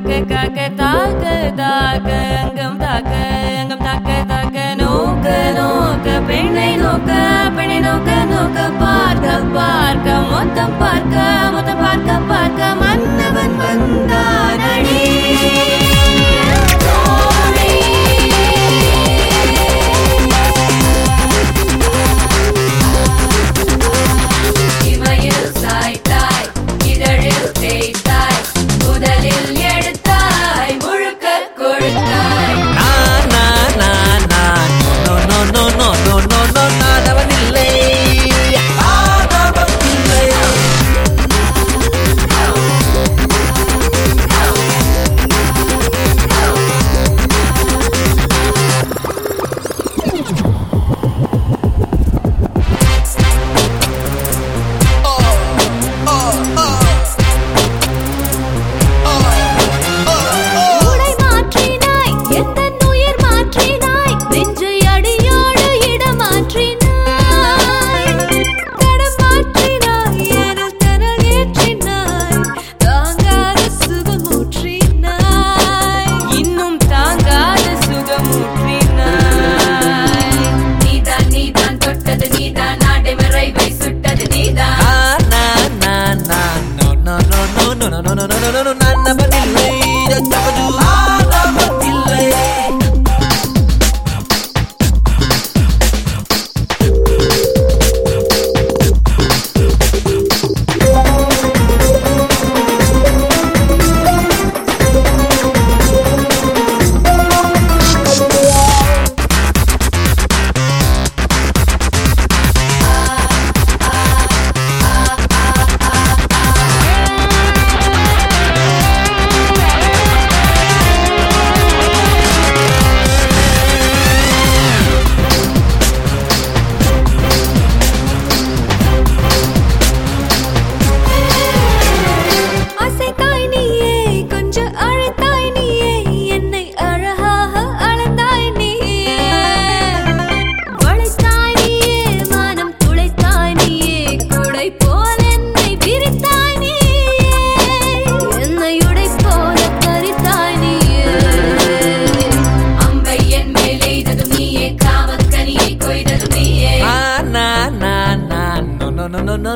que que que ta que no, no, no, no.